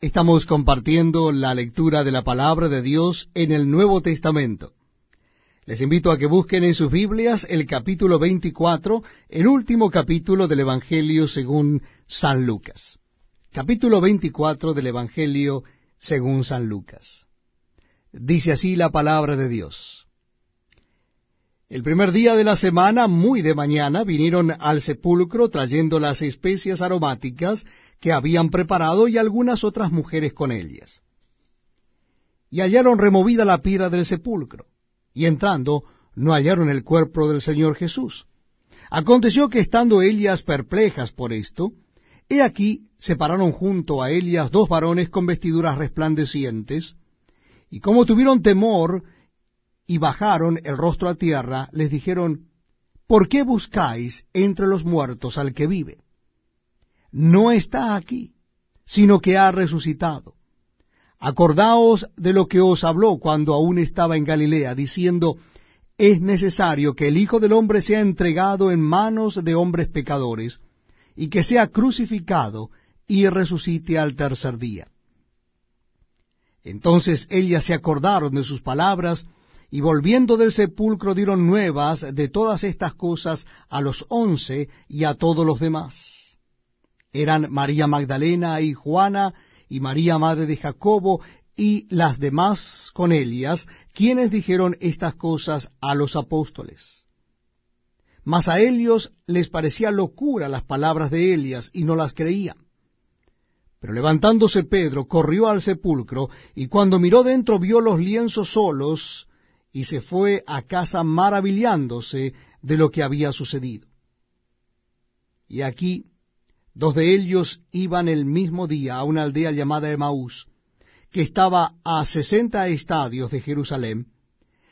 Estamos compartiendo la lectura de la palabra de Dios en el Nuevo Testamento. Les invito a que busquen en sus Biblias el capítulo 24, el último capítulo del Evangelio según San Lucas. Capítulo 24 del Evangelio según San Lucas. Dice así la palabra de Dios. El primer día de la semana, muy de mañana, vinieron al sepulcro trayendo las especias aromáticas que habían preparado y algunas otras mujeres con ellas. Y hallaron removida la piedra del sepulcro, y entrando no hallaron el cuerpo del Señor Jesús. Aconteció que estando ellas perplejas por esto, he aquí se pararon junto a ellas dos varones con vestiduras resplandecientes, y como tuvieron temor, y bajaron el rostro a tierra, les dijeron, ¿por qué buscáis entre los muertos al que vive? No está aquí, sino que ha resucitado. Acordaos de lo que os habló cuando aún estaba en Galilea, diciendo, es necesario que el Hijo del Hombre sea entregado en manos de hombres pecadores, y que sea crucificado y resucite al tercer día. Entonces ellas se acordaron de sus palabras, y volviendo del sepulcro dieron nuevas de todas estas cosas a los once y a todos los demás. Eran María Magdalena y Juana y María madre de Jacobo y las demás con ellas, quienes dijeron estas cosas a los apóstoles. Mas a ellos les parecía locura las palabras de Elias y no las creían. Pero levantándose Pedro, corrió al sepulcro, y cuando miró dentro vio los lienzos solos, y se fue a casa maravillándose de lo que había sucedido. Y aquí dos de ellos iban el mismo día a una aldea llamada Emaús, que estaba a sesenta estadios de Jerusalén,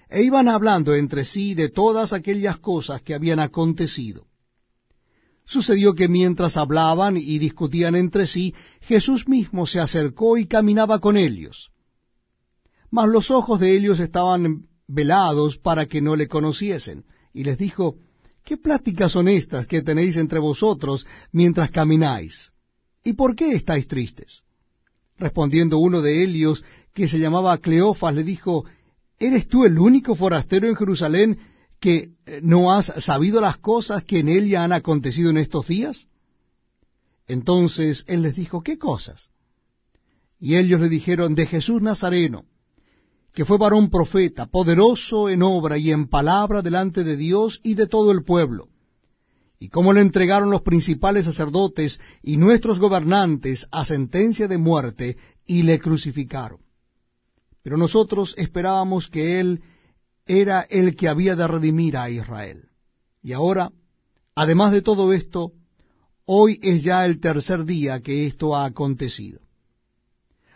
e iban hablando entre sí de todas aquellas cosas que habían acontecido. Sucedió que mientras hablaban y discutían entre sí, Jesús mismo se acercó y caminaba con ellos. Mas los ojos de ellos estaban velados para que no le conociesen. Y les dijo, ¿qué pláticas son estas que tenéis entre vosotros mientras camináis? ¿Y por qué estáis tristes? Respondiendo uno de ellos, que se llamaba Cleofas, le dijo, ¿eres tú el único forastero en Jerusalén que eh, no has sabido las cosas que en ella han acontecido en estos días? Entonces él les dijo, ¿qué cosas? Y ellos le dijeron, de Jesús Nazareno, que fue varón profeta, poderoso en obra y en palabra delante de Dios y de todo el pueblo, y cómo le entregaron los principales sacerdotes y nuestros gobernantes a sentencia de muerte y le crucificaron. Pero nosotros esperábamos que él era el que había de redimir a Israel. Y ahora, además de todo esto, hoy es ya el tercer día que esto ha acontecido.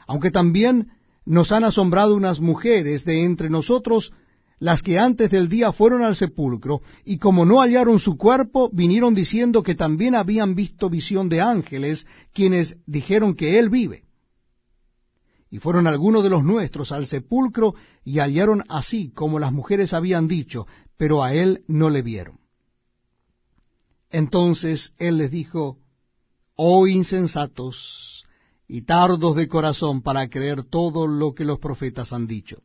Aunque también nos han asombrado unas mujeres de entre nosotros, las que antes del día fueron al sepulcro, y como no hallaron su cuerpo, vinieron diciendo que también habían visto visión de ángeles, quienes dijeron que él vive. Y fueron algunos de los nuestros al sepulcro, y hallaron así como las mujeres habían dicho, pero a él no le vieron. Entonces él les dijo, Oh insensatos, y tardos de corazón para creer todo lo que los profetas han dicho.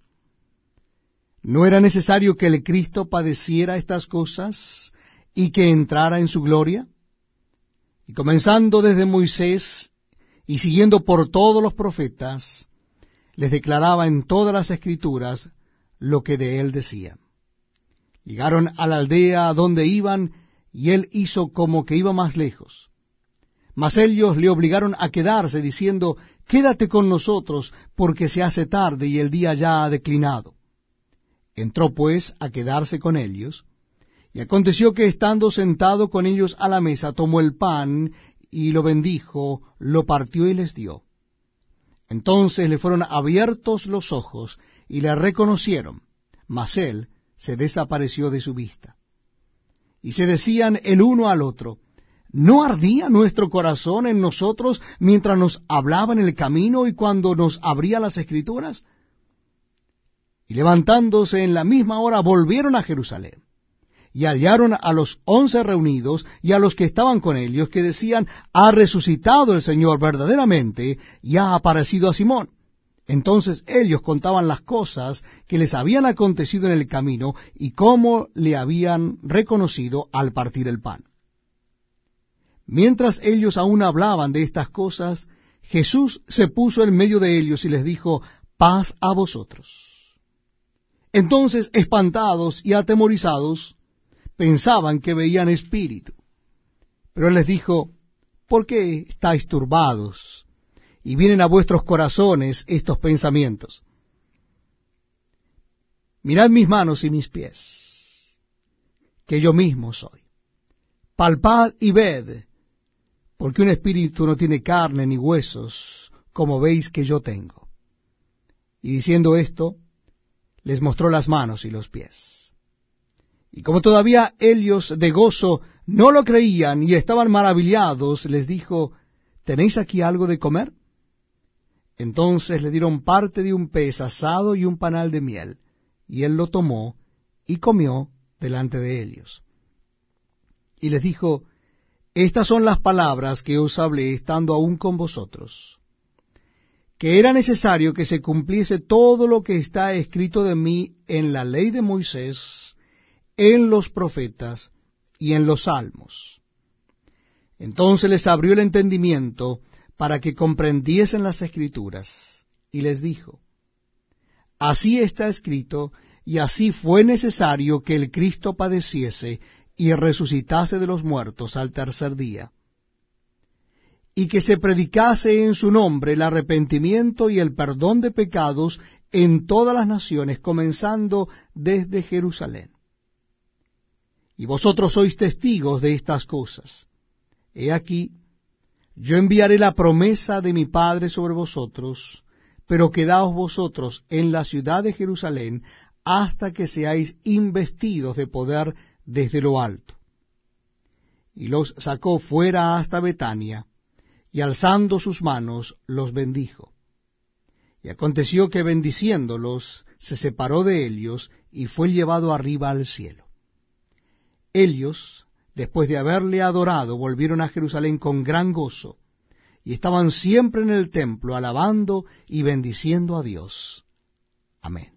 ¿No era necesario que el Cristo padeciera estas cosas y que entrara en su gloria? Y comenzando desde Moisés y siguiendo por todos los profetas, les declaraba en todas las escrituras lo que de él decía. Llegaron a la aldea donde iban, y él hizo como que iba más lejos mas ellos le obligaron a quedarse, diciendo, Quédate con nosotros, porque se hace tarde y el día ya ha declinado. Entró pues a quedarse con ellos, y aconteció que estando sentado con ellos a la mesa, tomó el pan y lo bendijo, lo partió y les dio. Entonces le fueron abiertos los ojos y le reconocieron, mas él se desapareció de su vista. Y se decían el uno al otro, ¿No ardía nuestro corazón en nosotros mientras nos hablaba en el camino y cuando nos abría las escrituras? Y levantándose en la misma hora volvieron a Jerusalén. y hallaron a los once reunidos y a los que estaban con ellos, que decían, ha resucitado el Señor verdaderamente y ha aparecido a Simón. Entonces ellos contaban las cosas que les habían acontecido en el camino y cómo le habían reconocido al partir el pan. Mientras ellos aún hablaban de estas cosas, Jesús se puso en medio de ellos y les dijo, paz a vosotros. Entonces, espantados y atemorizados, pensaban que veían espíritu. Pero él les dijo, ¿por qué estáis turbados? Y vienen a vuestros corazones estos pensamientos. Mirad mis manos y mis pies, que yo mismo soy. Palpad y ved, porque un espíritu no tiene carne ni huesos, como veis que yo tengo. Y diciendo esto, les mostró las manos y los pies. Y como todavía ellos de gozo no lo creían y estaban maravillados, les dijo, ¿tenéis aquí algo de comer? Entonces le dieron parte de un pez asado y un panal de miel, y él lo tomó y comió delante de ellos. Y les dijo, estas son las palabras que os hablé estando aún con vosotros, que era necesario que se cumpliese todo lo que está escrito de mí en la ley de Moisés, en los profetas y en los salmos. Entonces les abrió el entendimiento para que comprendiesen las escrituras, y les dijo, Así está escrito, y así fue necesario que el Cristo padeciese y resucitase de los muertos al tercer día, y que se predicase en su nombre el arrepentimiento y el perdón de pecados en todas las naciones, comenzando desde Jerusalén. Y vosotros sois testigos de estas cosas. He aquí, yo enviaré la promesa de mi Padre sobre vosotros, pero quedaos vosotros en la ciudad de Jerusalén hasta que seáis investidos de poder desde lo alto. Y los sacó fuera hasta Betania, y alzando sus manos los bendijo. Y aconteció que bendiciéndolos se separó de ellos y fue llevado arriba al cielo. Ellos, después de haberle adorado, volvieron a Jerusalén con gran gozo, y estaban siempre en el templo alabando y bendiciendo a Dios. Amén.